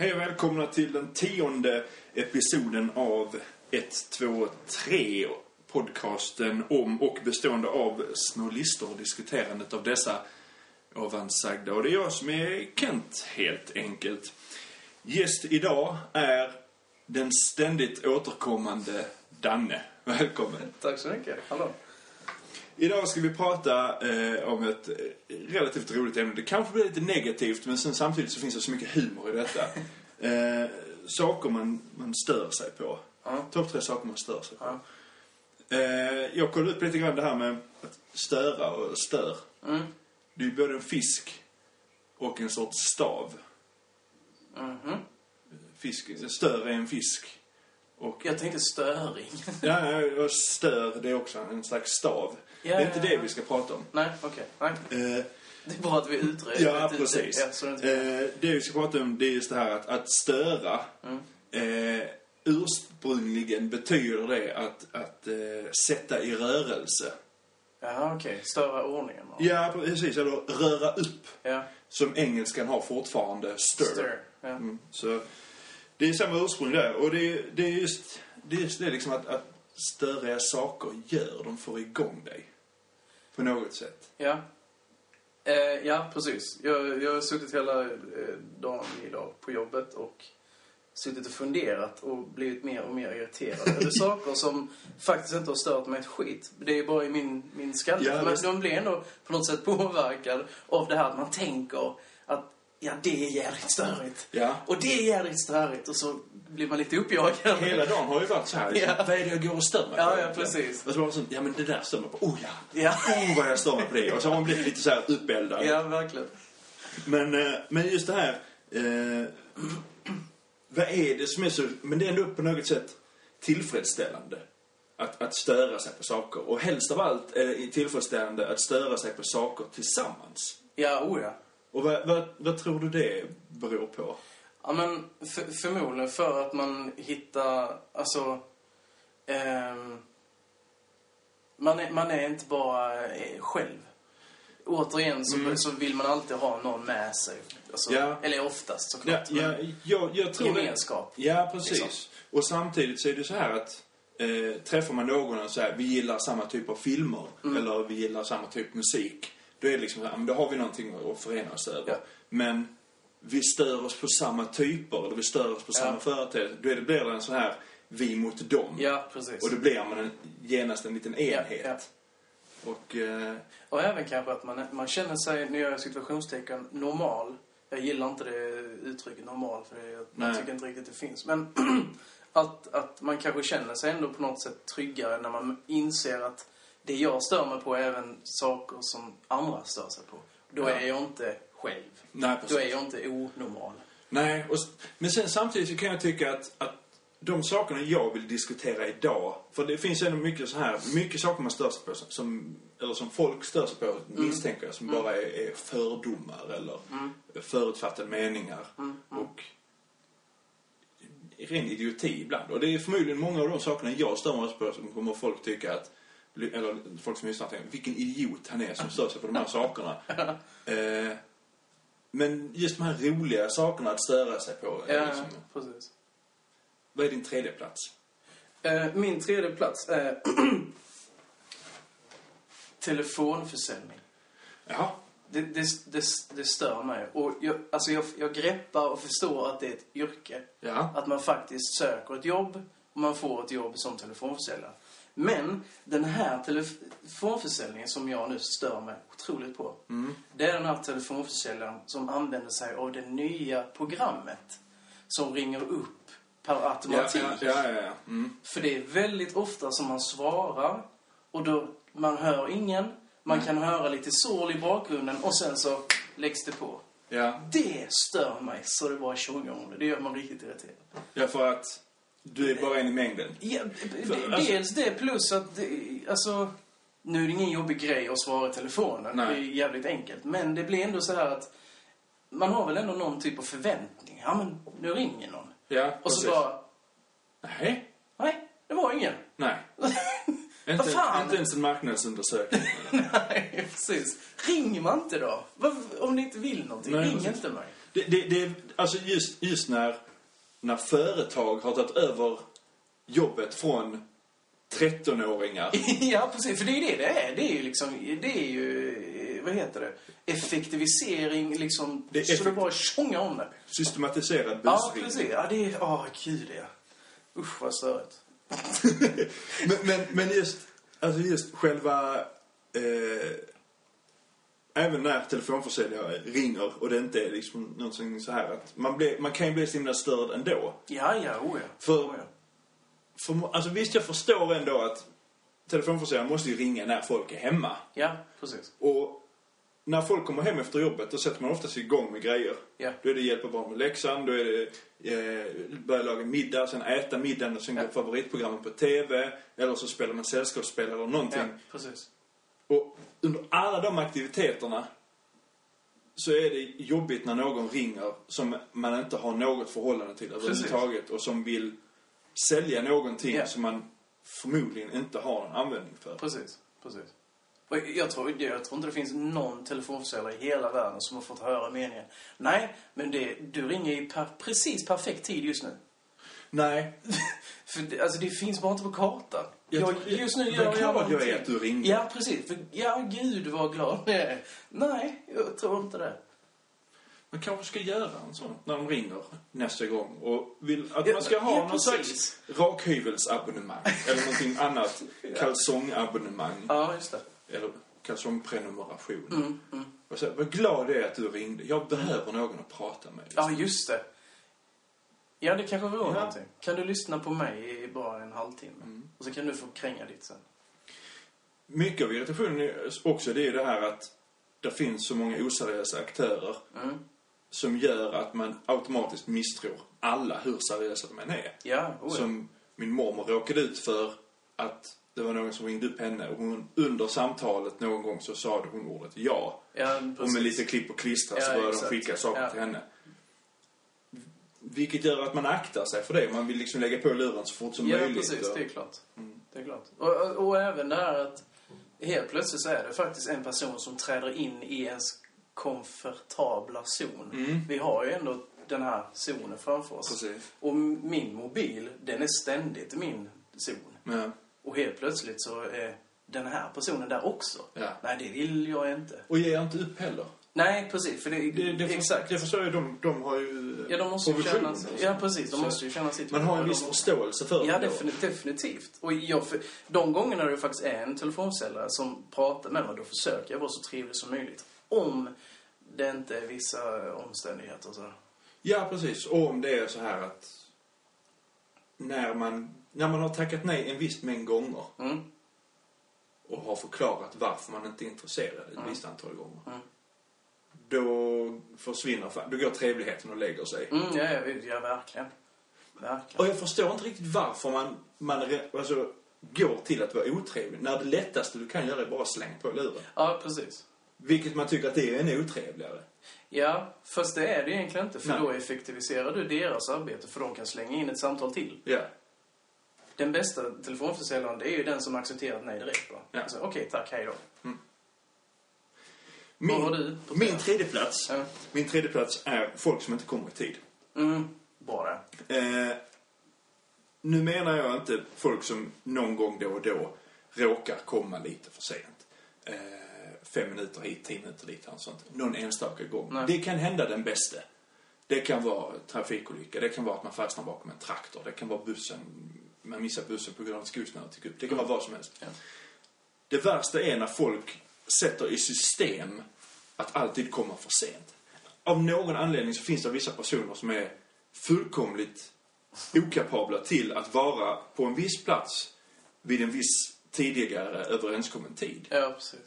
Hej och välkomna till den tionde episoden av 123 podcasten om och bestående av små listor och diskuterandet av dessa ovansagda. Och det är jag som är Kent, helt enkelt. Gäst idag är den ständigt återkommande Danne. Välkommen. Tack så mycket. Hallå. Idag ska vi prata eh, om ett eh, relativt roligt ämne. Det kanske blir lite negativt, men sen samtidigt så finns det så mycket humor i detta. Eh, saker man, man stör sig på. Ja. Topp tre saker man stör sig på. Ja. Eh, jag kollade upp lite grann det här med att störa och stör. Mm. Det är ju både en fisk och en sorts stav. Mhm. Fisk, stör är en fisk. Och, Jag tänkte störing. ja, och stör, det är också en slags stav. Ja, det är inte ja, det ja. vi ska prata om. Nej, okej. Nej. Eh, Det är bra att vi utreder. Ja, precis. Ja, det inte... Eh, det vi ska prata om det är just det här att, att störa. Mm. Eh, ursprungligen betyder det att, att eh, sätta i rörelse. Jaha, okej. Störa ordningen. då. Ja, precis. Eller röra upp. Ja. Som engelskan har fortfarande stir. Stir. Ja. Mm, så det är samma ursprung där. Och det, det är just det, är just det liksom att, att störiga saker gör. De får igång dig. På något sätt. Ja. Eh, ja, precis. Jag, jag har suttit hela eh, dagen idag på jobbet och suttit och funderat och blivit mer och mer irriterad över saker som faktiskt inte har stört mig ett skit. Det är bara i min, min skalle. Ja, Men de blir ändå på något sätt påverkad av det här att man tänker att ja, det är jävligt störigt. Ja. Och det är jävligt störigt. Och så blir man lite uppjagad. Hela dagen har ju varit så här. Liksom, Ja. Vad är det jag går och stör mig Ja, på ja, egentligen? precis. Och så var det så, ja men det där stör mig på. Oh ja. Ja. Oh vad jag stör mig på det. Och så har man blivit lite så här uppeldad. Ja, verkligen. Men, eh, men just det här. Eh, vad är det som är så... Men det är ändå på något sätt tillfredsställande. Att, att störa sig på saker. Och helst av allt är det tillfredsställande att störa sig på saker tillsammans. Ja, oh ja. Och vad, vad, vad tror du det beror på? Ja, men för, förmodligen för att man hittar, alltså... ehm, man, är, man är inte bara eh, själv. Återigen så, så vill man alltid ha någon med sig. Alltså, Mm. Ja. Eller oftast Ja, såklart. ja, men jag, jag tror det- gemenskap. Ja, precis. liksom. Och samtidigt så är det så här att eh, träffar man någon och så här, vi gillar samma typ av filmer Mm. eller vi gillar samma typ musik. Då är det liksom då har vi någonting att förena oss över. Ja. Men vi stör oss på samma typer eller vi stör oss på Ja. samma företeelser. Då är det, blir det en så här vi mot dem. Ja, precis. Och då blir man en, genast en liten enhet. ja. Och eh, Och även kanske att man, man känner sig, nu gör jag situationstecken, normal. Jag gillar inte det uttrycket normal, för det, jag tycker inte riktigt det finns. Men att, att man kanske känner sig ändå på något sätt tryggare när man inser att det jag stör mig på är även saker som andra stör sig på. Då är jag inte själv. nej, precis. Då är jag inte onormal. Nej, och, men sen samtidigt så kan jag tycka att, att de sakerna jag vill diskutera idag, för det finns ändå mycket så här, mycket saker man stör sig på som- eller som folk stör sig på, misstänker jag, som bara är, är fördomar eller förutfattade meningar. Och ren idioti ibland. Och det är förmodligen många av de sakerna jag stör mig på som kommer folk tycka att, eller folk som lyssnar tänker, vilken idiot han är som stör sig på de här sakerna. Eh, men just de här roliga sakerna att störa sig på. Ja, liksom, precis. vad är din tredje plats? Eh, min tredje plats är telefonförsäljning. Jaha. Det, det, det, det stör mig. Och jag, alltså jag, jag greppar och förstår att det är ett yrke. Ja. Att man faktiskt söker ett jobb och man får ett jobb som telefonförsäljare. Men den här telefonförsäljningen som jag nu stör mig otroligt på. Mm. Det är den här telefonförsäljaren som använder sig av det nya programmet. Som ringer upp per automatik. ja, ja, ja. Mm. För det är väldigt ofta som man svarar och då man hör ingen. Man kan höra lite sorl i bakgrunden och sen så läggs det på. ja. Det stör mig så det var tjongång. Det gör man riktigt irriterad. Ja, för att du är bara en i mängden. Ja, För, alltså- dels det plus att, alltså, nu är det ingen jobbig grej att svara i telefonen. Nej. Det är jävligt enkelt. Men det blir ändå så här att man har väl ändå någon typ av förväntning. Ja, men nu ringer någon. Ja, Och så precis. bara, Nej. nej, det var ingen. Nej. Inte, fan? inte ens en marknadsundersökning. nej, precis. Ringer man inte då? Om ni inte vill någonting, Nej, ring precis. inte mig. Det, det, det, alltså just, just när, när företag har tagit över jobbet från 13-åringar. ja, precis. För det är ju det det är. Det är ju liksom, det är ju, eh, vad heter det? Effektivisering, liksom. Det är så det bara tjongar om det. Systematiserad Ja, busring. precis. Ja, det är, åh gud ja. Usch vad störigt. men, men, men just, alltså just själva... Eh, även när telefonförsäljare ringer och det inte är liksom någonting så här att man, blir, man kan ju bli så himla störd ändå. Ja, ja, oh ja. För- oh, ja. För, alltså visst, jag förstår ändå att telefonförsäljare måste ju ringa när folk är hemma. Ja, precis. Och när folk kommer hem efter jobbet då sätter man oftast igång med grejer. Ja. Då är det hjälpa barn med läxan, då är det eh, börja laga middag, sen äta middagen och sen Ja. går favoritprogrammet på TV. Eller så spelar man sällskapsspel eller någonting. Ja, precis. Och under alla de aktiviteterna så är det jobbigt när någon ringer som man inte har något förhållande till överhuvudtaget och som vill sälja någonting Ja. som man förmodligen inte har en användning för. Precis, precis. Och jag tror, jag tror inte det finns någon telefonförsäljare i hela världen som har fått höra meningen. Nej, men det, du ringer i per, precis perfekt tid just nu. Nej, För det, alltså det finns bara inte på kartan. Jag just nu gör jag glad jag är att du ringde. Ja, precis. För, ja, gud vad glad jag är. Nej, jag tror inte det. man kanske ska göra en sån när de ringer nästa gång och vill att Ja, man ska ha ja, någon slags rakhyvelsabonnemang eller någonting annat kalsongabonnemang Ja, just det. eller kalsongprenumeration. Mm, mm. Och så, vad glad jag är att du ringde. Jag behöver någon att prata med. Ja, just det. Ja, det kanske var Ja. någonting. Kan du lyssna på mig i bara en halvtimme? Mm. Och så kan du få kränga ditt sen. Mycket av irritationen också det är det här att det finns så många oseriösa aktörer Mm. som gör att man automatiskt misstror alla hur seriösa de än är. Ja, oh, ja. Som min mormor råkade ut för att det var någon som ringde upp henne och hon under samtalet någon gång så sa hon ordet ja. ja Och med lite klipp och klistra så Ja, började de skicka saker till henne. Vilket gör att man aktar sig för det. Man vill liksom lägga på luren så fort som Ja, möjligt. precis. och- Det är klart. Mm. Det är klart. Och, och, och även det här att helt plötsligt så är det faktiskt en person som träder in i ens komfortabla zon. Mm. Vi har ju ändå den här zonen framför oss. Precis. Och min mobil, den är ständigt min zon. Ja. Och helt plötsligt så är den här personen där också. Ja. Nej, det vill jag inte. Och ger inte upp heller. Nej, precis. För det, Det, det, för, exakt. det förstår jag. De, de har ju ja, de måste provision känna... och så. Ja, precis. De Så måste ju känna sitt... Man har en viss förståelse för Ja, det definitivt. definitivt. Och jag, för, de gångerna det faktiskt är en telefonsäljare som pratar med mig, då försöker jag vara så trevlig som möjligt. Om det inte är vissa omständigheter så. Ja, precis. Och om det är så här att när man, när man har tackat nej en viss mängd gånger Mm. och har förklarat varför man inte är intresserad ett Mm. visst antal gånger. Mm. Då försvinner, då går trevligheten och lägger sig. Mm, ja, ja, ja, verkligen. Verkligen. Och jag förstår inte riktigt varför man, man alltså, går till att vara otrevlig. När det lättaste du kan göra är bara slänga på luren. Ja, precis. Vilket man tycker att det är ännu otrevligare. Ja, fast det är det egentligen inte. För Nej. då effektiviserar du deras arbete, för de kan slänga in ett samtal till. Ja. Den bästa telefonförsäljaren, det är ju den som accepterar ett nej direkt. va? Ja. Alltså, Okej, tack, hej då. Min, Vad har du på min tredje plats, Ja. min tredje plats är folk som inte kommer i tid. Mm, det. Eh, nu menar jag inte folk som någon gång då och då råkar komma lite för sent. Eh, fem minuter hit, tio minuter dit, och sånt. Någon enstaka gång. Nej. Det kan hända den bästa. Det kan vara trafikolycka, det kan vara att man fastnar bakom en traktor, det kan vara bussen, man missar bussen på grund av att skosnöret gick upp. Det kan vara vad som helst. Ja. Det värsta är när folk sätter i system att alltid komma för sent. Av någon anledning så finns det vissa personer som är fullkomligt okapabla till att vara på en viss plats vid en viss tidigare överenskommen tid. Ja, precis.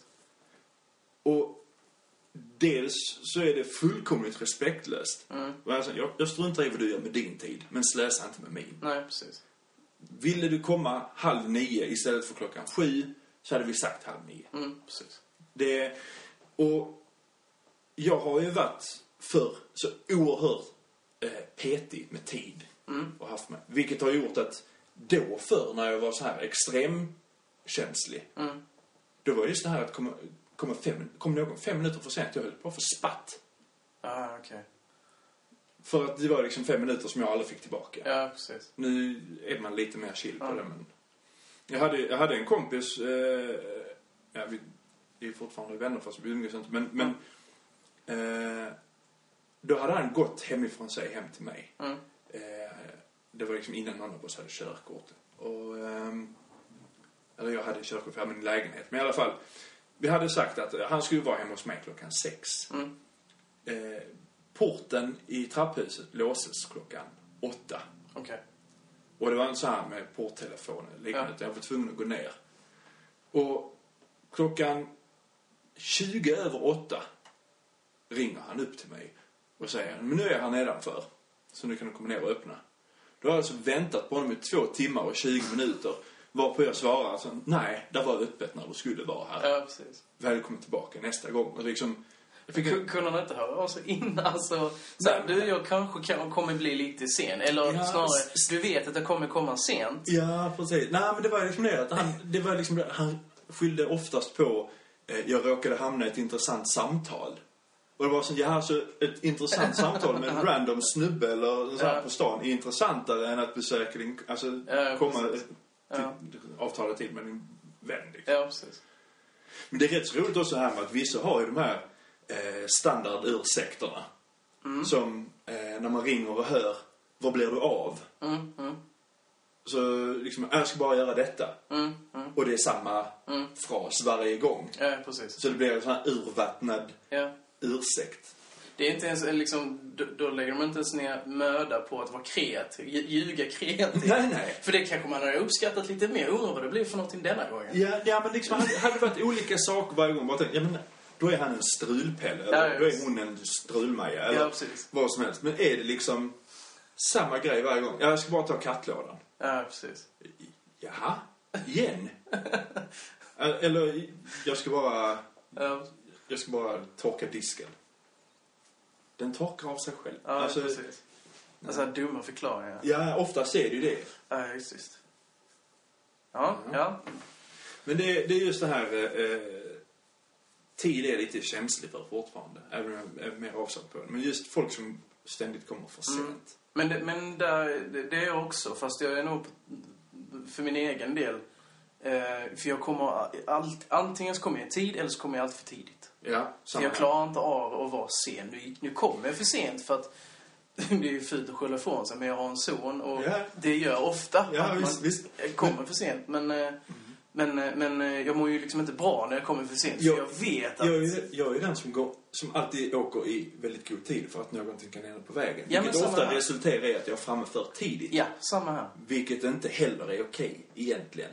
Och dels så är det fullkomligt respektlöst. Mm. Alltså, jag, jag struntar i vad du gör med din tid, men slösa inte med min. Nej, precis. Ville du komma halv nio istället för klockan sju så hade vi sagt halv nio. Mm, precis. Det, och jag har ju varit för så oerhört eh, petig med tid. Mm. Och haft med, vilket har gjort att då förr när jag var så här extremkänslig. Mm. Då var just det här att komma, komma fem, kom någon fem minuter för sent. Jag höll på få spatt. Ah, okej. För att det var liksom fem minuter som jag aldrig fick tillbaka. Ja, precis. Nu är man lite mer chill på Ja. det, men... Jag hade, jag hade en kompis, eh, ja, vi, vi är fortfarande vänner fast vi umgås inte, men, men eh, då hade han gått hemifrån sig hem till mig. Mm. Eh, det var liksom innan någon av oss hade körkort. Och, ehm, eller jag hade körkort för jag hade min lägenhet. Men i alla fall, vi hade sagt att eh, han skulle vara hemma hos mig klockan sex. Mm. Eh, porten i trapphuset låses klockan åtta. Okej. Och det var en sån här med porttelefon eller liknande. Jag var tvungen att gå ner. Och klockan 20 över åtta ringer han upp till mig och säger men nu är han nedanför. Så nu kan du komma ner och öppna. Då har jag alltså väntat på honom i två timmar och 20 minuter. Varpå jag svarar alltså, nej, det var öppet när du skulle vara här. Ja, precis. Välkommen tillbaka nästa gång. Och liksom, fick Kunde han inte höra av sig innan? Alltså, så här, du, jag kanske kan, kommer bli lite sen. Eller Ja, snarare, du vet att jag kommer komma sent. Ja, precis. Nej, men det var liksom det att han, det var liksom han skyllde oftast på jag råkade hamna i ett intressant samtal. Och det var så, ja, så ett intressant samtal med en random snubbe eller så här på stan är intressantare än att besöka din, alltså Ja, komma till, Ja. avtala tid med din vän. Liksom. Ja, precis. Men det är rätt så roligt också här med att vissa har ju de här eh, standardursäkterna. Mm. Som eh, när man ringer och hör, vad blir du av? Mm, mm, Så liksom, jag ska bara göra detta. mm, mm, Och det är samma mm. fras varje gång. Ja, precis. Så det blir en sån här urvattnad Ja. ursäkt. Det är inte ens liksom, då, då lägger de inte ens ner möda på att vara kreativ, lj- ljuga kreativt. Nej, nej. För det kanske man hade uppskattat lite mer. Undrar vad det blir för någonting denna gången. Ja, ja men liksom, hade hade det varit olika saker varje gång. Bara tänkte, ja men då är han en strulpelle. Ja, då är hon en strulmaja. Eller Ja, precis. vad som helst. Men är det liksom samma grej varje gång? Ja, jag ska bara ta kattlådan. Ja, precis. Jaha? Igen? Eller, jag ska bara... Ja, Jag ska bara torka disken. Den torkar av sig själv. ja alltså, precis. Alltså dumma förklaringar. ja, oftast är det ju det. Ja, just, just. Ja, ja. Men det, det är just det här... Eh, tid är lite känslig för fortfarande. Även om jag är mer avsatt på det. Men just folk som ständigt kommer för sent. Mm. Men, det, men där, det, det är jag också, fast jag är nog för min egen del. Eh, för jag kommer allt, antingen så kommer jag i tid eller så kommer jag alltid för tidigt. Ja, För samma jag klarar inte av att vara sen. Nu, nu kommer jag för sent för att det är ju fult att skylla ifrån sig, men jag har en son och Ja. det gör ofta Ja, visst, man visst. kommer för sent. Men, eh, men, eh, men eh, jag mår ju liksom inte bra när jag kommer för sent. Jag- för jag vet att... Jag är, jag är den som, går, som alltid åker i väldigt god tid för att någonting kan hända på vägen. Ja, vilket ofta här. resulterar i att jag är framme för tidigt. Ja, samma här. Vilket inte heller är okej, egentligen.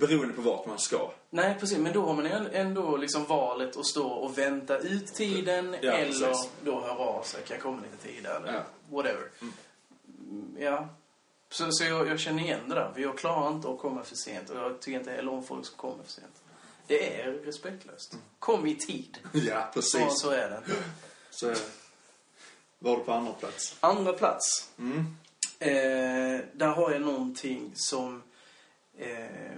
Beroende på vart man ska. Nej, precis. Men då har man ändå liksom valet att stå och vänta ut tiden Ja, eller precis. då höra av sig. Kan jag komma lite tidigare? Eller Ja. whatever. Mm, Ja. Så, så jag, jag känner igen det där. För jag klarar inte att komma för sent. Och jag tycker inte heller om folk som kommer för sent. Det är respektlöst. Kom i tid. Ja, precis. så är det. Så var du på andra plats. Andra plats. Mm. Eh, där har jag någonting som... Eh,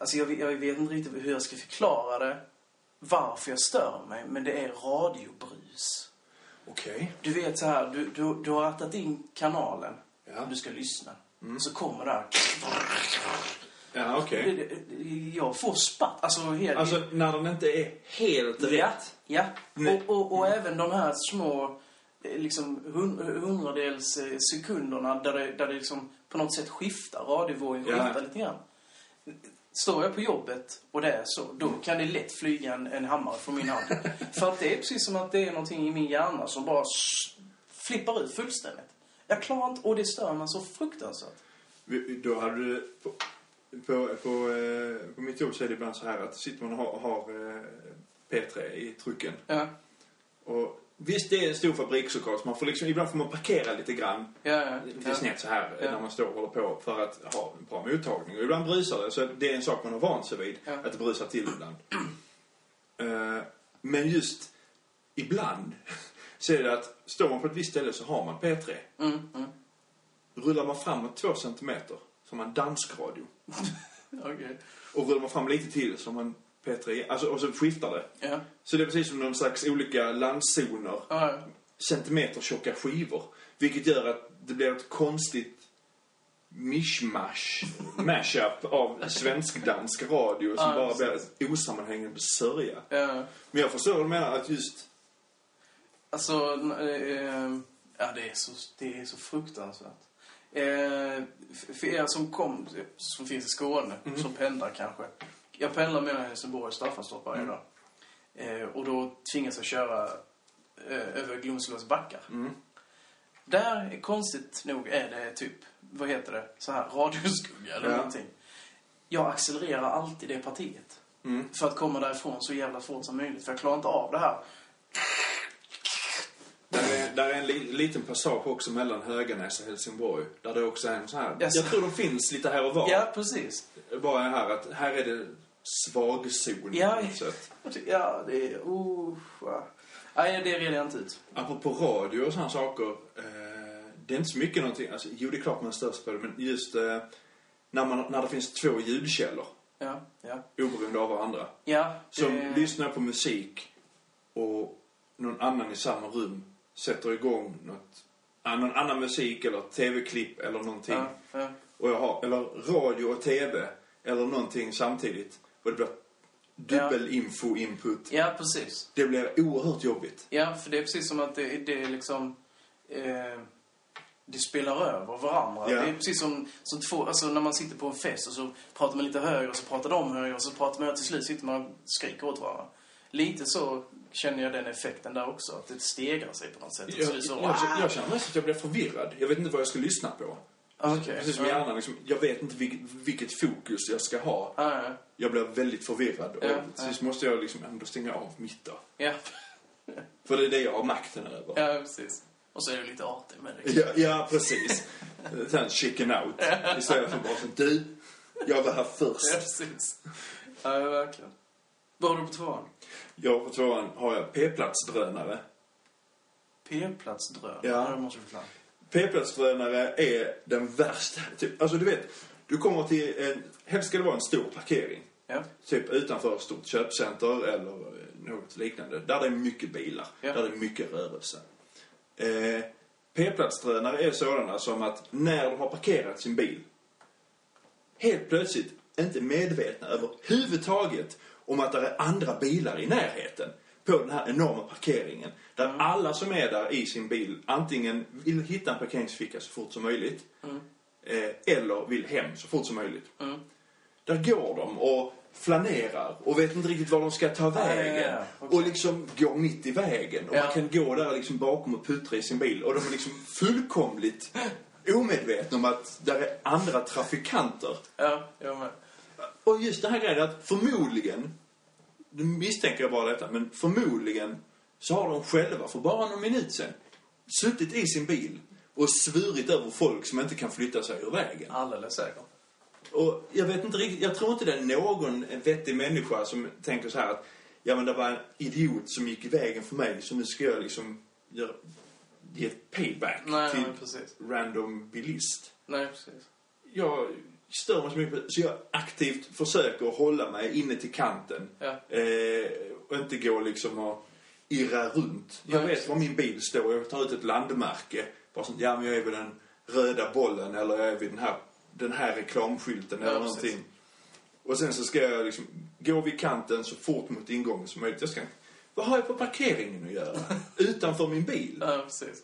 alltså jag, jag vet inte riktigt hur jag ska förklara det. Varför jag stör mig. Men det är radiobrus. Okej. Du vet så här, du, du, du har rattat in kanalen. Ja. Du ska lyssna. Så kommer det här. Ja, okej. Det- Jag får spatt. Alltså, helt, Alltså, när den inte är helt ja, rätt. ja. Nej. Och, och, och även de här små eh, liksom hun- hundradels eh, sekunderna där det, där det liksom på något sätt skiftar. Radiovågen Ja. skiftar lite grann. Står jag på jobbet och det är så, då kan det lätt flyga en, en hammare från min hand. För att det är precis som att det är någonting i min hjärna som bara flippar ut fullständigt. Jag klarar inte, och det stör mig så fruktansvärt. Då hade du... På, på, på, eh, på mitt jobb så är det ibland så här att sitter man och har, har eh, P3 i trucken. Ja, Och visst, det är en stor fabrik såklart. Så man får liksom, ibland får man parkera lite grann. ja, ja. Lite snett så här Ja. när man står och håller på för att ha en bra mottagning. Och ibland brusar det. Så det är en sak man har vant sig vid. Ja. Att det brusar till ibland. Eh, men just ibland så är det att står man på ett visst ställe så har man P3. Mm, mm. Rullar man framåt två centimeter så har man danskradio. Okej. Och rullar man fram lite till så har man P3. Alltså, och så skiftar det. Ja. Så det är precis som någon slags olika landzoner. Ja, centimeter tjocka skivor. Vilket gör att det blir ett konstigt mishmash, mashup av svensk-dansk radio som Ja, bara blir osammanhängande sörja. Ja. Men jag förstår vad du menar att just... Alltså, eh, ja det är så, det är så fruktansvärt. Eh, för er som kom, som finns i Skåne, som pendlar kanske. Jag pendlar mellan Helsingborg och Staffanstorp varje dag. Eh, och då tvingas jag köra eh, över Glomslövs backar. Mm. Där, konstigt nog, är det typ, vad heter det, så här radioskugga eller Ja. någonting. Jag accelererar alltid det partiet. Mm. För att komma därifrån så jävla fort som möjligt. För jag klarar inte av det här. Där är, en li, liten passage också mellan Höganäs och Helsingborg. Där det också är en sån här... Yes. Jag tror de finns lite här och var. Ja, precis. Bara här att här är det svagzon Ja. Ja, det är... Uh. Nej, det reder jag inte ut. Apropå radio och sådana saker. Eh, det är inte så mycket någonting. Alltså, jo, det är klart man störs på det. Men just eh, när, man, när det finns två ljudkällor. Ja, ja. Oberoende av varandra. Ja, Som det- lyssnar på musik och någon annan i samma rum sätter igång något, någon annan musik eller tv-klipp eller någonting. Ja, ja. Och jag har, eller radio och tv eller någonting samtidigt. Och det blir dubbel info input. ja, precis. Det blir oerhört jobbigt. Ja, för det är precis som att det, det är liksom... Eh, det spelar över varandra. Ja. Det är precis som, som två, alltså när man sitter på en fest och så pratar man lite högre och så pratar de högre och så pratar man till slut sitter man och skriker åt varandra. Lite så känner jag den effekten där också. Att det stegrar sig på något sätt. Jag, jag, så, jag, jag känner mest att jag blir förvirrad. Jag vet inte vad jag ska lyssna på. Ah, Okej. Precis som Ja. hjärnan. Liksom, jag vet inte vilket, vilket fokus jag ska ha. Ja, ja. Jag blir väldigt förvirrad. Ja, och till sist måste jag liksom ändå stänga av mitt då. Ja. För det är det jag har makten över. ja, precis. Och så är du lite artig med det. Ja, ja precis. Sen chicken out. Istället för bara så, du, jag var här Ja, först. precis. Ja, verkligen. Vad har du på tvåan? Jag på tvåan har jag p-platsdrönare. P-platsdrön. Ja. Det måste du förklara. P-platsdrönare är den värsta. Typ, alltså du vet, du kommer till en, helst ska det vara en stor parkering. Ja. Typ utanför ett stort köpcenter eller eh, något liknande. Där det är mycket bilar. Ja. Där det är mycket rörelse. Eh, P-platsdrönare är sådana som att när de har parkerat sin bil helt plötsligt inte medvetna överhuvudtaget om att det är andra bilar i närheten på den här enorma parkeringen. Där Mm. alla som är där i sin bil antingen vill hitta en parkeringsficka så fort som möjligt Mm. eh, eller vill hem så fort som möjligt. Mm. Där går de och flanerar och vet inte riktigt var de ska ta vägen. ja, ja. Okej. Och liksom går mitt i vägen. Och Ja. man kan gå där liksom bakom och puttra i sin bil. Och de är liksom fullkomligt omedvetna om att där är andra trafikanter. Ja, jag med. Och just det här grejen att förmodligen, nu misstänker jag bara detta, men förmodligen så har de själva för bara någon minut sedan suttit i sin bil och svurit över folk som inte kan flytta sig ur vägen. Alldeles säkert. Och jag vet inte riktigt, jag tror inte det är någon vettig människa som tänker så här att ja men det var en idiot som gick i vägen för mig så nu ska jag liksom göra, ge ett payback Nej, till nej, random bilist. Nej, precis. Jag stör mig så mycket på så jag aktivt försöker hålla mig inne till kanten. Ja. Eh, och inte gå liksom och irra runt. Jag Nej, vet var min bil står. Jag tar ut ett landmärke. Bara sånt, ja men jag är vid den röda bollen eller jag är vid den här, den här reklamskylten Ja, eller precis. någonting. Och sen så ska jag liksom gå vid kanten så fort mot ingången som möjligt. Jag ska, vad har jag på parkeringen att göra? Utanför min bil? Ja, precis.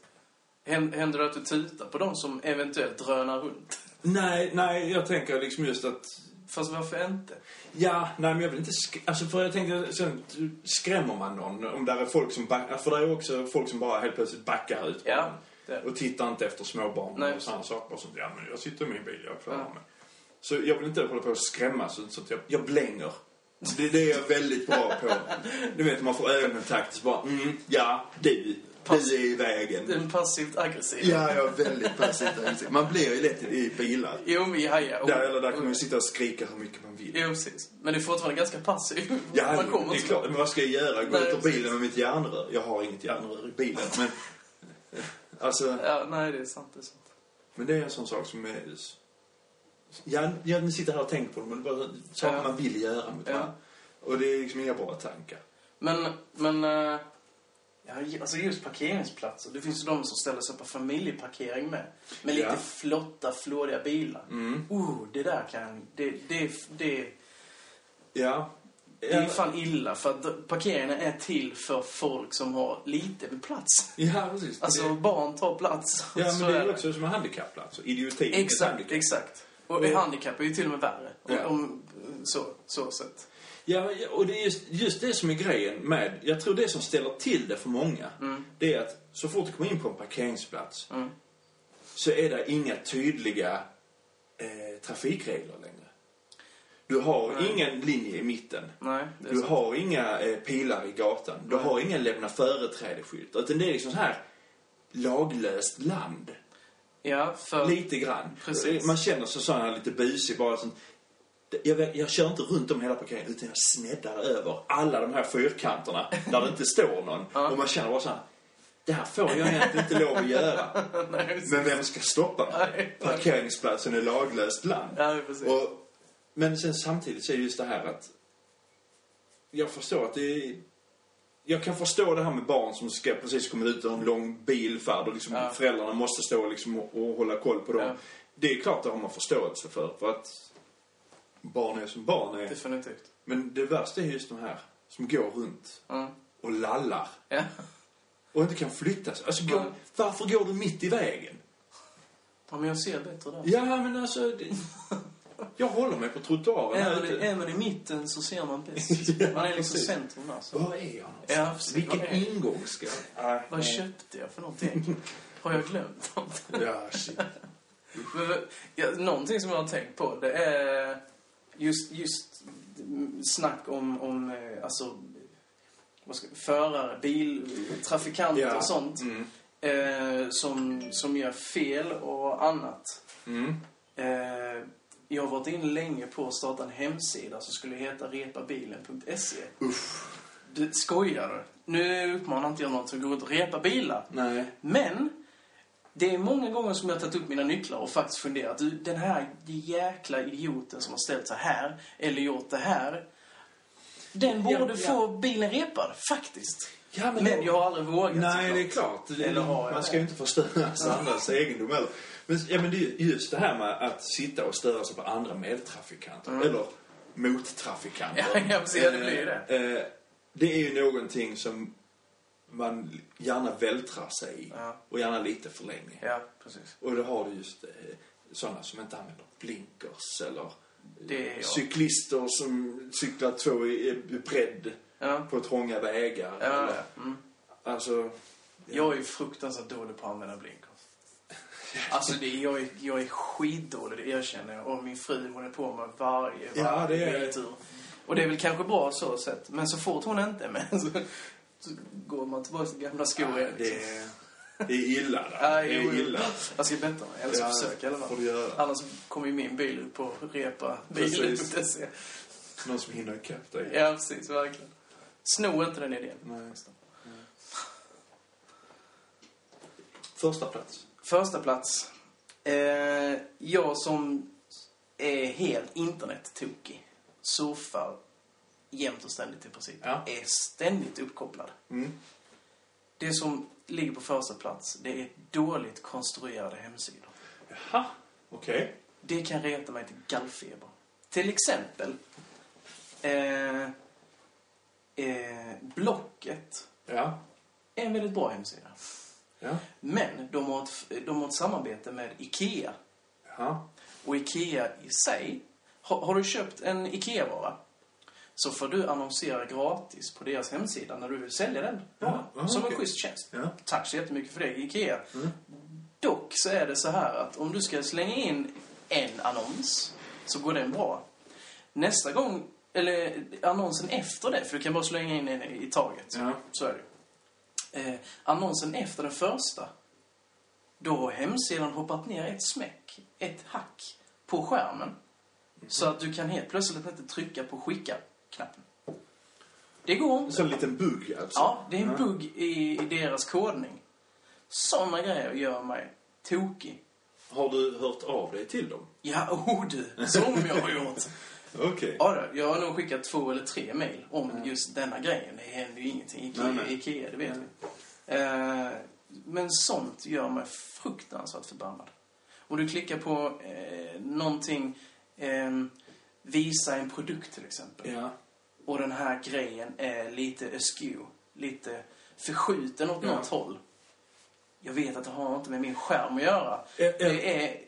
Hän- Händer det att du tutar på de som eventuellt drönar runt? Nej, nej, jag tänker liksom just att Fast varför inte? Ja, nej men jag vill inte Alltså för jag tänkte sen skrämmer man någon om där är folk som backar. För det är också folk som bara helt plötsligt backar ut. Ja, det är det. Och tittar inte efter småbarn Nej. och sådana saker. Och sånt. Ja men jag sitter i min bil, jag klarar Ja. mig. Så jag vill inte hålla på och skrämma så, att jag, jag blänger. Det, det är jag väldigt bra på. Du vet man får ögonkontakt så bara, mm, ja, du. Pass. Du är i vägen. Den passivt aggressiv. Ja, är väldigt passivt Man blir ju lätt i bilar. Jo, men ja, ja. Där eller där kan man ju sitta och skrika hur mycket man vill. Jo, precis. Men det är fortfarande ganska passiv. Ja, Man kommer det är klart. Men vad ska jag göra? Gå Nej, ut ur bilen med mitt järnrör? Jag har inget järnrör i bilen. Men, alltså, Ja, nej, det är sant. Det är sant. men det är en sån sak som är... Jag, jag sitter här och tänker på det, men det är bara saker Ja. man vill göra mot Ja. varandra. Och det är liksom inga bra tankar. Men, men... eh, Ja, alltså just parkeringsplatser. Det finns ju de som ställer sig på familjeparkering med. Med lite Ja. flotta, flådiga bilar. Mm. Oh, det där kan... Det, det, det, Ja. det är fan illa. För att parkeringarna är till för folk som har lite med plats. Ja, precis. Alltså, det, barn tar plats. ja, men det är är också som en handikappplats. Idioti. med ett Exakt, handikapp. exakt. Och Och- handikapp är ju till och med värre. Ja. om, så, så sett. Ja, och det är just, just det som är grejen med... Jag tror det som ställer till det för många, det är att så fort du kommer in på en parkeringsplats Mm. så är det inga tydliga eh, trafikregler längre. Du har Nej. ingen linje i mitten. Nej, Du så. har inga eh, pilar i gatan. Du Nej. har inga lämna företrädesskyltar. Utan det är liksom så här laglöst land. Ja, för... Lite grann. Precis. Man känner sig sån här lite busig bara sån, jag, jag kör inte runt om hela parkeringen utan jag sneddar över alla de här fyrkanterna där det inte står någon. Ja. Och man känner bara så här, det här får jag egentligen inte lov att göra. Nej. Men vem ska stoppa mig? Parkeringsplatsen är laglöst land. Ja. Och, men sen samtidigt så är just det här att jag förstår att det är, jag kan förstå det här med barn som ska precis komma ut ur en lång bilfärd och liksom Ja. föräldrarna måste stå liksom och, och hålla koll på dem. Det är klart det har man förståelse för. För att barn är som barn är. Definitivt. Men det värsta är just de här som går runt Ja. och lallar Ja. och inte kan flytta sig. Alltså, gå, Nej. varför går du mitt i vägen? ja, men jag ser bättre där. Ja, men alltså... Det, jag håller mig på trottoaren ute. är man i mitten så ser man bäst. Ja, Man är liksom centrum alltså. Var är jag någonstans? Ja, precis. Vilken Var ingång ska jag... Vad köpte jag för någonting? Har jag glömt något? Ja, shit. Men, ja, någonting som jag har tänkt på, det är just, just snack om, om eh, alltså, vad ska, förare, bil, trafikanter Ja. och sånt. Mm. Eh, som, som gör fel och annat. Mm. Eh, jag har varit inne länge på att starta en hemsida som skulle heta repabilen.se. Uff. Du skojar du? Nu uppmanar inte jag någon att gå runt och repa bilar. Nej. Men det är många gånger som jag har tagit upp mina nycklar och faktiskt funderat. Du, den här jäkla idioten som har ställt sig här eller gjort det här. Den borde ja. få bilen repad, faktiskt. Ja, Men, jag har aldrig vågat. Nej, det är klart. Eller har man ska ju inte förstöra andras egendom heller. Men, ja, men det är just det här med att sitta och störa sig på andra medtrafikanter. Mm. Eller mottrafikanter. Ja, ja, precis, ja, det blir ju det. Eh, eh, det är ju någonting som man gärna vältrar sig i. Ja. Och gärna lite för länge. Ja, precis. Och då har du just eh, sådana som inte använder blinkers eller Det är jag. cyklister som cyklar två i, i bredd Ja, på trånga vägar. ja, eller, ja. Mm. Alltså, Jag är ju fruktansvärt dålig på att använda blinkers. Alltså, det, är- jag, är, jag är skitdålig, det erkänner jag. Och min fru håller på med varje, Ja, varje det är- biltur. Och det är väl kanske bra så sett. Men så fort hon inte är med så, så går man tillbaka till gamla skor ja, igen. det, liksom. är, det är illa. Ja, det är illa. Jag ska bättra mig, eller så Ja, försöka i alla fall. Annars kommer ju min bil ut på repa bilen.se. Någon som hinner ikapp dig. Ja, precis, verkligen. Sno inte den idén. Nej. Första plats. Första plats. Eh, jag som är helt internettokig. Surfar jämt och ständigt i princip. Ja. Är ständigt uppkopplad. Mm. Det som ligger på första plats, det är dåligt konstruerade hemsidor. Jaha, okej. Det kan reta mig till gallfeber. Till exempel eh, eh, Blocket Ja. är en väldigt bra hemsida. Ja. Men de har ett, de har ett samarbete med IKEA. Ja. Och IKEA i sig, har, har du köpt en IKEA-vara så får du annonsera gratis på deras hemsida när du vill sälja den. Ja, ja, som okej. en schysst tjänst. Ja. Tack så jättemycket för det, IKEA. Mm. Dock så är det så här att om du ska slänga in en annons så går den bra. Nästa gång, eller annonsen efter det, för du kan bara slänga in en i taget. Ja. Så är det. Eh, annonsen efter den första, då har hemsidan hoppat ner ett smäck, ett hack, på skärmen. Så att du kan helt plötsligt inte trycka på skicka-knappen. Det går En inte. sån liten bugg alltså. Ja, det är en bugg i, i deras kodning. Såna grejer gör mig tokig. Har du hört av dig till dem? Ja, oh du, som jag har gjort. Okej. Ja, då, jag har nog skickat två eller tre mejl om just denna grejen. Det händer ju ingenting. Ikea, Nej, nej. Ikea det vet vi. Eh, men sånt gör mig fruktansvärt förbannad. Om du klickar på eh, någonting, eh, visa en produkt till exempel. Ja. Och den här grejen är lite askew, lite förskjuten åt Ja. något håll. Jag vet att det har inte med min skärm att göra. Eh, Det är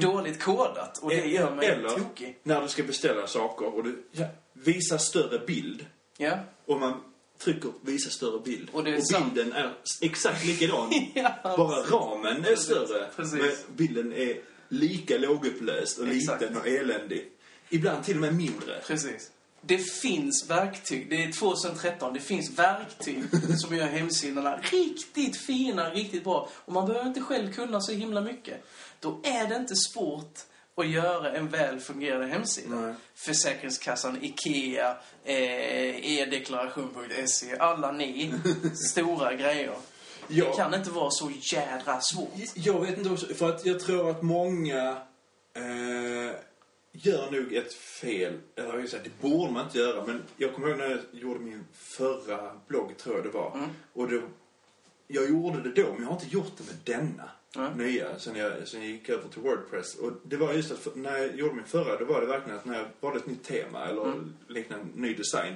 dåligt kodat och det gör mig eller- tokig. När du ska beställa saker och du ja, visar större bild. Ja. Och man trycker visa större bild. Och sant. bilden är exakt likadan. Ja, Bara ramen är större. precis. Men bilden är lika lågupplöst och Exakt. liten och eländig. Ibland till och med mindre. Precis. Det finns verktyg. Det är 2013. Det finns verktyg som gör hemsidorna riktigt fina, riktigt bra. Och man behöver inte själv kunna så himla mycket. Då är det inte svårt att göra en väl fungerande hemsida. Nej. Försäkringskassan, IKEA, eh, e-deklaration.se. Alla ni stora grejer. Ja. Det kan inte vara så jädra svårt. Jag vet inte också, för att jag tror att många eh, gör nog ett fel. Eller jag säga, det borde man inte göra. Men jag kommer ihåg när jag gjorde min förra blogg, tror jag det var. Mm. Och då, jag gjorde det då, men jag har inte gjort det med denna Mm. nya sen jag, sen jag gick över till Wordpress. Och det var just att för, när jag gjorde min förra, då var det verkligen att när jag valde ett nytt tema eller Mm. liknande ny design.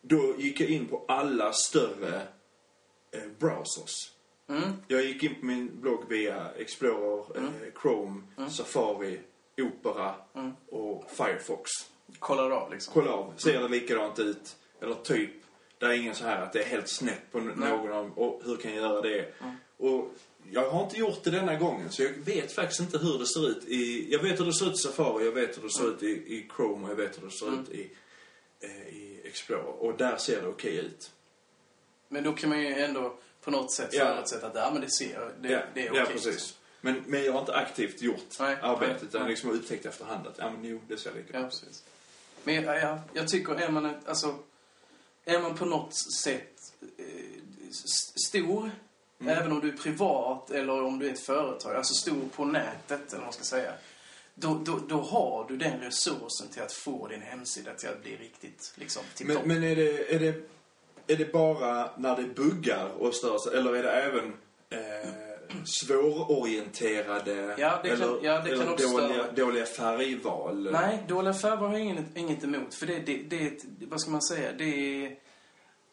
Då gick jag in på alla större eh, browsers. Mm. Jag gick in på min blogg via Explorer, eh, Chrome, Safari, Opera Mm. och Firefox. Kollar av liksom. Kolla av, ser det likadant ut? Eller typ, det är ingen så här att det är helt snett på någon av och hur kan jag göra det? Och jag har inte gjort det denna gången så jag vet faktiskt inte hur det ser ut i... Jag vet hur det ser ut i Safari, jag vet hur det ser ut i, i Chrome och jag vet hur det ser ut i, eh, i Explorer. Och där ser det okej ut. Men då kan man ju ändå på något sätt Ja. förutsätta att ja, men det ser, det, ja, det är ja, okej. precis. Men, men jag har inte aktivt gjort Nej, arbetet nej, utan nej. liksom upptäckt efterhand att ja, men jo, det ser Ja, likadant ut. precis. Men ja, ja, jag tycker, är man, alltså, är man på något sätt eh, stor, Mm. även om du är privat eller om du är ett företag, alltså stor på nätet eller vad man ska säga, då, då, då har du den resursen till att få din hemsida till att bli riktigt liksom till Men, men är, det, är, det, är det bara när det buggar och stör sig eller är det även eh, svårorienterade Ja, det kan- eller, ja, det kan eller dåliga, dåliga färgval? Nej, dåliga färger har jag inget, inget emot. För det, det, det är vad ska man säga, det är...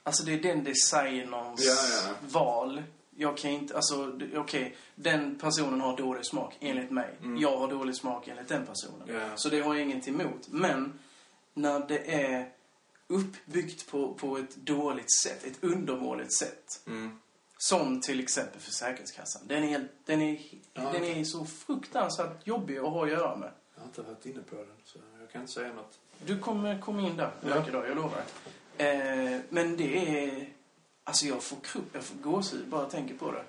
Alltså det är den designerns Ja, ja. val. Jag kan inte, alltså okej, den personen har dålig smak enligt mig. Mm. Jag har dålig smak enligt den personen. Ja. Så det har jag inget emot. Men när det är uppbyggt på, på ett dåligt sätt, ett undermåligt sätt. Mm. Som till exempel Försäkringskassan. Den är, den är, Ja, den är så fruktansvärt jobbig att ha att göra med. Jag har inte varit inne på den så jag kan inte säga något. Du kommer komma in där Ja. vacker dag, jag lovar. Eh, men det är... Alltså jag får, krupp, jag får gåshud bara jag tänker på det.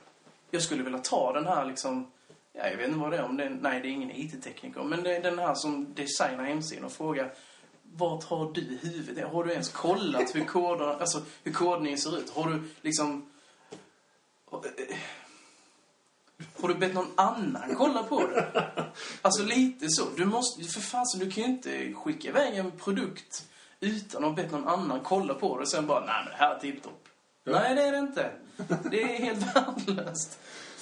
Jag skulle vilja ta den här liksom... Ja, jag vet inte vad det är. Om det är nej, det är ingen IT-tekniker. Men det är den här som designar hemsidan och frågar vart har du huvudet? Har du ens kollat hur, koder, alltså, hur kodningen ser ut? Har du liksom... Har, eh, har du bett någon annan kolla på det? Alltså lite så. Du måste, för fasen, du kan ju inte skicka iväg en produkt utan att ha bett någon annan kolla på det och sen bara, nej men det här är tipptopp. Nej, det är det inte. Det är helt värdelöst.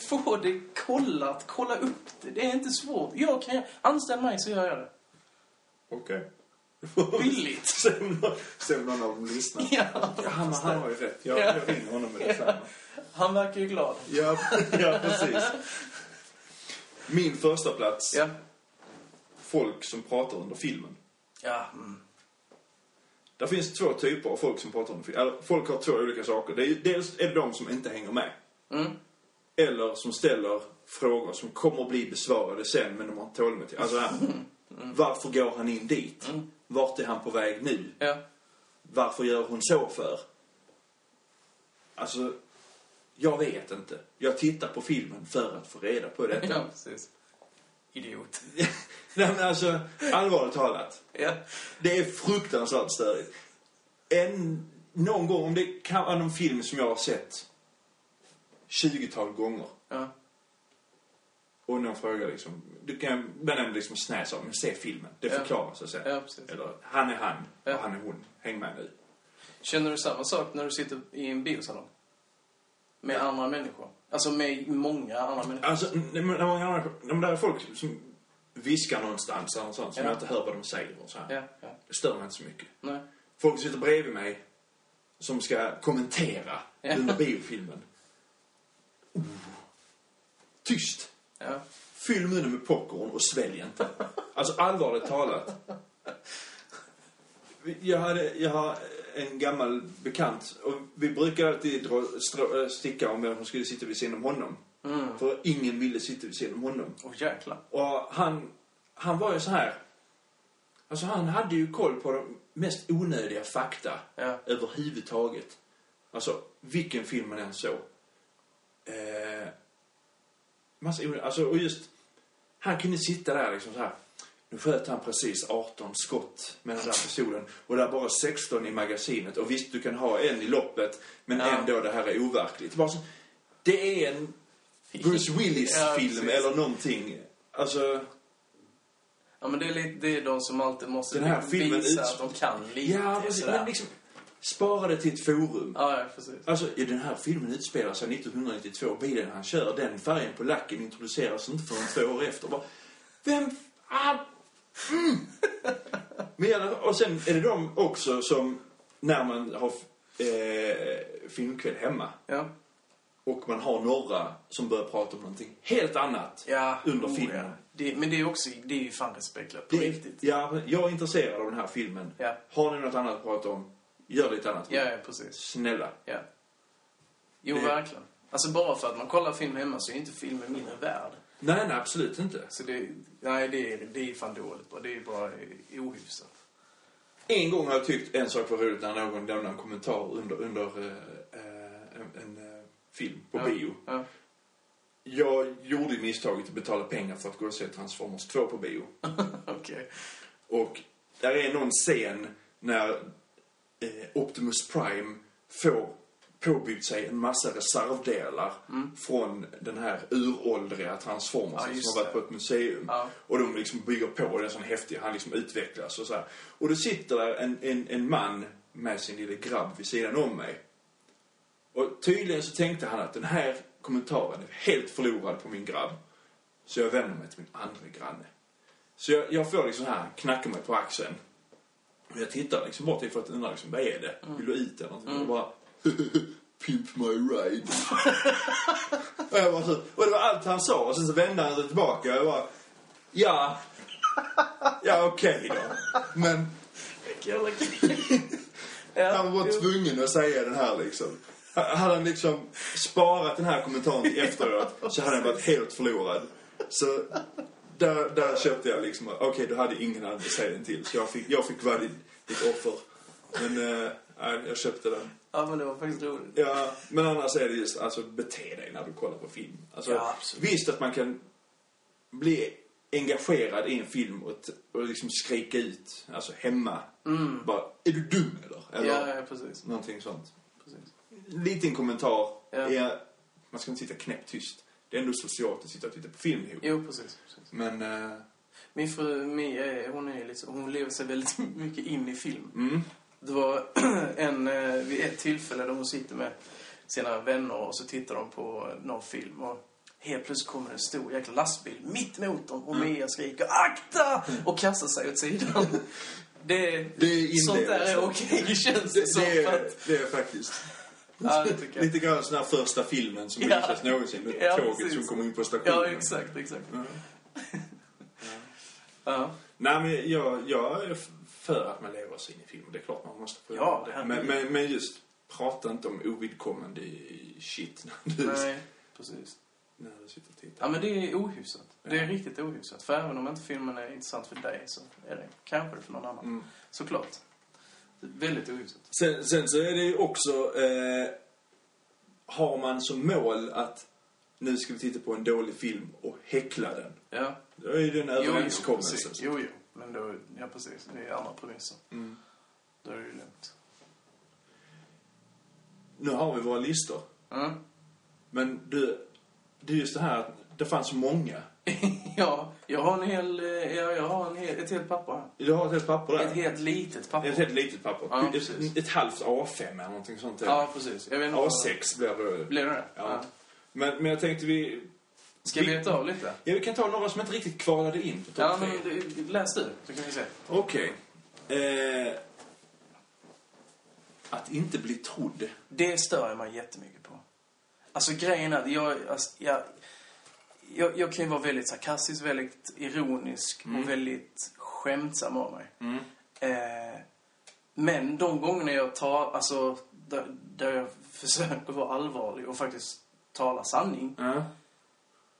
Få det kollat, kolla upp det. Det är inte svårt. Jag kan, anställ mig så gör jag det. Okej. Billigt. Se om dem lyssnar. Ja, Ja, han, han har ju rätt. Jag, Ja. jag ringer honom med detsamma. Han verkar ju glad. Ja, ja, precis. Min första plats. Ja. Folk som pratar under filmen. Ja, mm. Det finns två typer av folk som pratar under filmen. Eller, folk har två olika saker. Det är, dels är det de som inte hänger med. Mm. Eller som ställer frågor som kommer att bli besvarade sen, men de har inte tålamod till. Alltså, här, varför går han in dit? Vart är han på väg nu? Ja. Varför gör hon så för? Alltså, jag vet inte. Jag tittar på filmen för att få reda på detta. ja, precis. Idiot. Nej men alltså, allvarligt talat. Ja. Det är fruktansvärt störigt. En, någon gång, om det kan vara någon film som jag har sett 20-tal gånger. Ja. och någon frågar liksom, du kan benämna liksom snäs av, men se filmen. Det Ja. förklaras så att säga. Ja, precis. Eller, han är han och han är hon. Häng med nu. Känner du samma sak när du sitter i en biosalong? Med andra människor? Alltså med många andra människor? Alltså, n- när många andra, när det är folk som viskar någonstans eller sånt, som Ja. jag inte hör vad de säger och så här. Ja, ja. Det stör mig inte så mycket. Nej. Folk sitter bredvid mig som ska kommentera Ja. under biofilmen. Oh. Tyst! Ja. Fyll munnen med popcorn och svälj inte. Alltså allvarligt talat. Jag, hade, jag har en gammal bekant och vi brukar alltid dra, strå, äh, sticka om vem som skulle sitta vid sidan om honom. Mm. För ingen ville sitta vid sidan om honom. Åh jäklar. Och han, han var ju så här. Alltså han hade ju koll på de mest onödiga fakta Ja. överhuvudtaget. Alltså vilken film man än såg. Eh, massa onödiga, alltså och just, han kunde sitta där liksom så här. Nu sköt han precis 18 skott med den där pistolen och det är bara 16 i magasinet. Och visst, du kan ha en i loppet, men Ja. ändå det här är overkligt. Bara så, det är en Bruce Ja, Willis-film precis. eller någonting. Alltså, Ja, men det är, lite, det är de som alltid måste Den här filmen visa att de kan lite. ja, precis, men liksom, spara det till ett forum. Ja, ja, precis. Alltså, i den här filmen utspelar sig 1992. Bilen han kör, den färgen på lacken introduceras inte förrän två år efter. Bara, vem... Ah, mm. Men, och sen är det de också som, när man har eh, filmkväll hemma Ja. och man har några som börjar prata om någonting helt annat Ja. under oh, filmen. ja. Det, men det är också, det är ju fan respektlöst. På riktigt. ja, jag är intresserad av den här filmen. Ja. Har ni något annat att prata om, gör lite annat. Ja, ja, precis. Snälla. Ja. Jo, Det- verkligen. Alltså bara för att man kollar film hemma så är inte filmen mindre värd. Nej, nej, absolut inte. Så det, nej, det är, det är fan dåligt bara. Det är bara ohyfsat. En gång har jag tyckt en sak var roligt när någon lämnade en kommentar under, under eh, eh, en, en eh, film på ja. bio. Ja. Jag gjorde misstaget att betala pengar för att gå och se Transformers 2 på bio. Okej. Och där är någon scen när eh, Optimus Prime får påbyggt sig en massa reservdelar från den här uråldriga Transformers Mm. Ja, som har varit på ett museum. Ja. Och de liksom bygger på, och det är sån häftig, han liksom utvecklas och så här. Och då sitter där en, en, en man med sin lille grabb vid sidan om mig. Och tydligen så tänkte han att den här kommentaren är helt förlorad på min grabb. Så jag vänder mig till min andra granne. Så jag, jag får liksom här, knackar mig på axeln. Och jag tittar liksom bort för att undra liksom, vad är det? Vill du ut eller någonting? Och bara, Pimp my ride. och, jag bara så, och det var allt han sa. Och sen så vände han sig tillbaka och jag bara, ja, ja okej då. Men han var tvungen att säga den här liksom. Hade han liksom sparat den här kommentaren efteråt så hade han varit helt förlorad. Så där, där köpte jag liksom, okej då hade ingen annan att säga den till. Så jag fick, jag fick vara ditt, offer. Men nej, jag köpte den. Ja, men det var faktiskt roligt. Ja, men annars är det just, alltså bete dig när du kollar på film. Alltså, Ja, visst att man kan bli engagerad i en film och, och liksom skrika ut, alltså hemma. Bara, är du dum eller? Eller Mm. Ja, ja, precis. någonting sånt. precis. Liten kommentar. Ja. Är, man ska inte sitta knäpptyst. Det är ändå socialt att sitta och titta på film ihop. Jo, precis. precis. Men, eh, Min fru Mia, hon är liksom, hon lever sig väldigt mycket in i film. mm, Det var en, eh, vid ett tillfälle där hon sitter med sina vänner och så tittar de på någon film och helt plötsligt kommer en stor jäkla lastbil mitt emot dem och Mia skriker AKTA! och kastar sig åt sidan. Det, Det är sånt där är okej känns det, det, som. det, att, det är faktiskt. ja. Lite grann sån här första filmen som Ja. visas någonsin. Med Ja, tåget precis. som kommer in på stationen. Ja, exakt, exakt. Ja. Nej, men jag, jag för att man lever sig in i film. Det är klart man måste få Ja, det. Men, men, men just, prata inte om ovidkommande shit när du, Nej, precis. när du sitter och tittar. Ja, men det är ohyfsat. Det är Ja. riktigt ohyfsat. För även om inte filmen är intressant för dig så är det kanske det för någon annan. Mm. Såklart. Väldigt ohyfsat. Sen, sen så är det ju också, eh, har man som mål att nu ska vi titta på en dålig film och häckla den. Ja. Då är det en Jo, jo, överenskommelse. precis. Jo, jo. Men då, ja precis. Det är andra premisser. Mm. Då är det ju lugnt. Nu har vi våra listor. Mm. Men du, det är just det här att det fanns många ja, jag har en hel... eh, Ja, jag har en hel, ett helt papper här. Du har ett helt papper där. Ett helt litet papper. Ett helt litet papper. Ja, ett, ett halvt A5 eller någonting sånt. där. Ja, precis. Jag vet inte vad- A6 blir det. Blir det det? Ja. Men, men jag tänkte vi... Ska vi beta av lite? Ja, vi kan ta några som inte riktigt kvalade in på topp Ja, men du, läs du, så kan vi se. Okej. Eh, att inte bli trodd. Det stör jag mig jättemycket på. Alltså grejen är att jag, alltså, jag, jag, jag kan ju vara väldigt sarkastisk, väldigt ironisk och väldigt skämtsam av mig. Mm. Eh, men de gångerna jag tar, alltså där, där jag försöker vara allvarlig och faktiskt tala sanning Ja.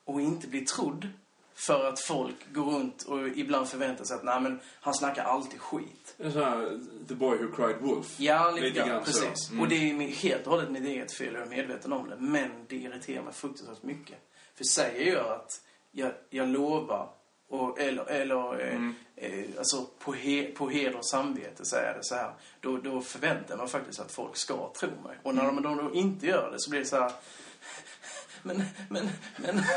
Och inte bli trodd för att folk går runt och ibland förväntar sig att nej men han snackar alltid skit. Sån här The Boy Who Cried Wolf. Ja, lite, Lite grann. så. precis. Mm. Och det är helt och hållet mitt eget fel, jag är medveten om det. Men det irriterar mig fruktansvärt mycket. För säger jag att jag, jag lovar, och, eller, eller eh, Mm. eh, alltså på, he, på heder och samvete säger jag det så här. Då, då förväntar mig faktiskt att folk ska tro mig. Och när Mm. de, de då inte gör det så blir det så här... Men, men, men...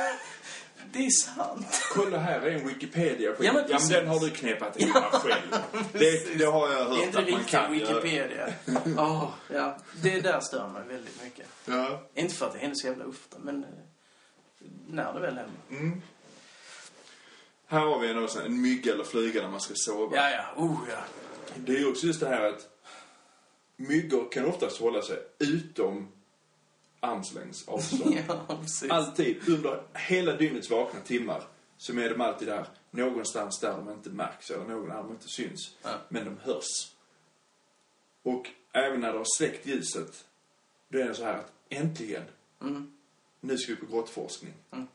Det är sant. Kolla här är en wikipedia skit Ja, men ja, men den har du knepat ihop själv. det, det har jag Det är hört inte att man kan göra. Wikipedia. Åh, ja. Det där stör mig väldigt mycket. Ja. Inte för att det händer så jävla ofta, men eh, när det väl händer. Mm. Här har vi en, också, en mygga eller flyga när man ska sova. Ja, ja. Oh, ja. Det är också just det här att myggor kan oftast hålla sig utom armslängds avstånd. ja, precis. Alltid, under hela dygnets vakna timmar, så är de alltid där. Någonstans där de inte märks eller någon där de inte syns. Ja. Men de hörs. Och även när de har släckt ljuset, då är det så här att äntligen, Mm. nu ska vi på grottforskning. Mm.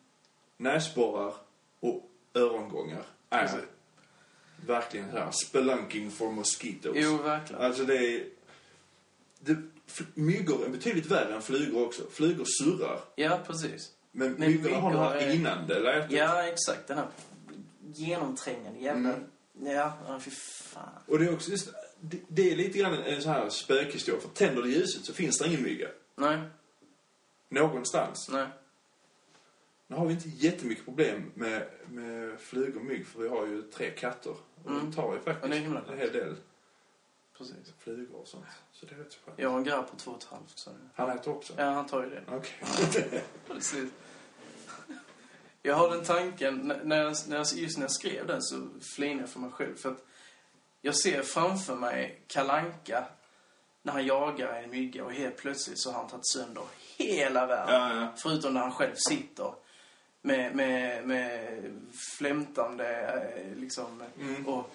Näsborrar och örongångar är Precis. verkligen här spelunking for mosquitoes. Jo, verkligen. Alltså det är... Det, myggor är betydligt värre än flugor också. Flugor surrar. Ja, precis. Men, Men myggorna har det här är- inande lätet. Ja, exakt. Den här genomträngande jävla... Mm. Ja, fy fan. Och det är också just, det, det är lite grann en, en sån här spökhistoria. För tänder det ljuset så finns det ingen mygga. Nej, Någonstans. nej. Nu har vi inte jättemycket problem med, med flugor och mygg för vi har ju tre katter. Och Mm. det tar ju faktiskt en hel del Precis. flugor och sånt. Så det är rätt skönt. Jag har en grabb på två och ett halvt, så... Han äter också? Ja, han tar ju det. Okej. Precis. Jag har den tanken, när- när jag, när jag, just när jag skrev den så flinade jag för mig själv. För att jag ser framför mig Kalanka när han jagar en mygga och helt plötsligt så har han tagit sönder hela världen. Ja, ja. Förutom när han själv sitter med, med, med flämtande eh, liksom. Mm. Och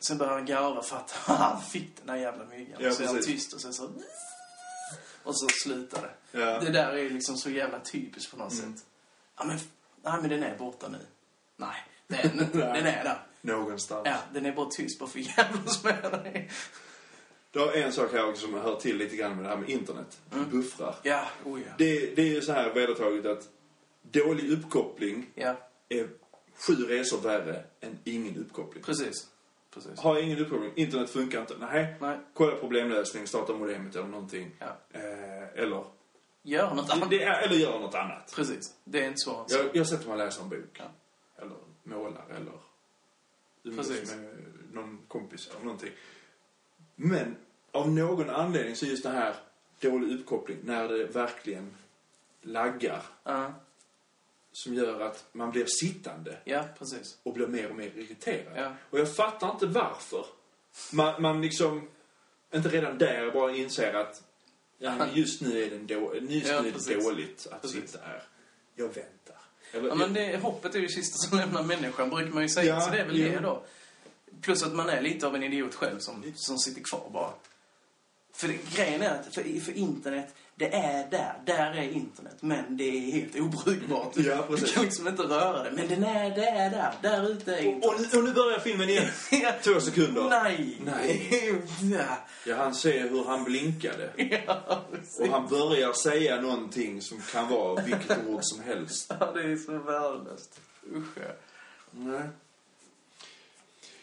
sen börjar han garva för att han fick den där jävla myggan. Ja, och så är han tyst och sen så... Och så slutar det. Ja. Det där är liksom så jävla typiskt på något Mm. sätt. Ja, men, nej, men den är borta nu. Nej, är den. Den är där. Någonstans. Ja, den är bara tyst bara för jävlas med dig. Det har en sak här också som hör till lite grann med det här med internet. Mm. Buffrar. Ja, oh ja. Det, det är ju så här vedertaget att dålig uppkoppling Ja, är sju resor värre än ingen uppkoppling. precis. Precis. Har jag ingen uppkoppling, internet funkar inte. Nej, Nej, kolla problemlösning, starta modemet eller någonting. ja. Eh, eller, Gör något annat. det är, eller gör något annat. Precis. Det är inte så. Jag, jag sätter mig och läser en bok. Ja. Eller målar eller Precis. med någon kompis eller någonting. Men av någon anledning så just det här dålig uppkoppling när det verkligen laggar Ja, som gör att man blir sittande ja, precis. och blir mer och mer irriterad. Ja. Och jag fattar inte varför. Man, man liksom inte redan där bara inser att ja, men just nu är, den då, just Ja, nu är det dåligt att Precis. sitta här. Jag väntar. Eller, Ja, men det, hoppet är ju det sista som lämnar människan, brukar man ju säga. Ja, så det är väl jo. det då. Plus att man är lite av en idiot själv som, som sitter kvar bara. För det, grejen är att för, för internet, det är där. Där är internet. Men det är helt obrukbart. Ja, du precis. kan liksom inte röra det. Men den är, det är där. Där ute är och, internet. och, nu, och nu börjar filmen igen. Två sekunder. Nej! Nej. ja, Ja, han ser hur han blinkade. ja, precis. Och han börjar säga någonting som kan vara vilket ord som helst. Ja, det är så värdelöst. Usch, ja. Nej.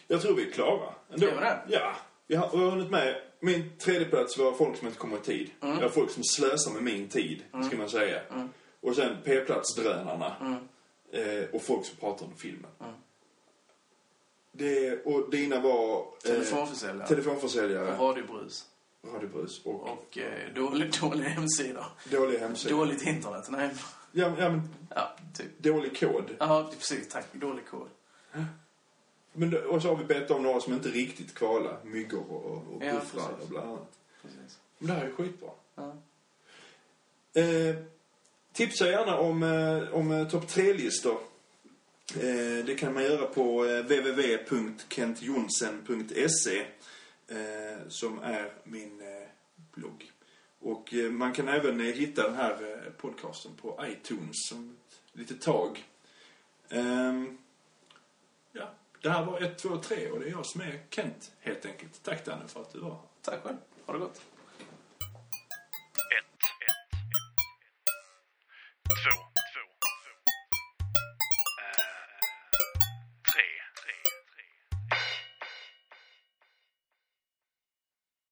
Jag tror vi är klara. Ändå. Är vi det? Ja. Vi har, hunnit med. Min tredje plats var folk som inte kommer i tid. Mm. Eller folk som slösar med min tid, ska man säga. Mm. Och sen P-plats drönarna. Mm. Eh, och folk som pratar om filmen. Mm. Det, och dina var... Eh, Telefonförsäljare. telefonförsäljare, och radiobrus. radiobrus och Och eh, dålig, dålig hemsida. dålig hemsida. Dåligt internet. Nej. Ja, ja, men Ja, typ. dålig kod. Ja, precis. Tack. Dålig kod. Men, då- och så har vi bett om några som inte riktigt kvalar. Myggor och, och Ja, buffrar och bland annat. Precis. Men det här är skitbra. Ja. Eh, tipsa gärna om, eh, om eh, topp tre-listor. Eh, det kan man göra på eh, www.kentjonsen.se eh, som är min blogg. Och man kan även hitta den här podcasten på iTunes som ett litet tag. Ja, det här var 1, 2, 3 och det är jag som är Kent helt enkelt. Tack Danne för att du var här. Tack själv. Ha det gott.